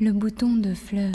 Le bouton de fleurs.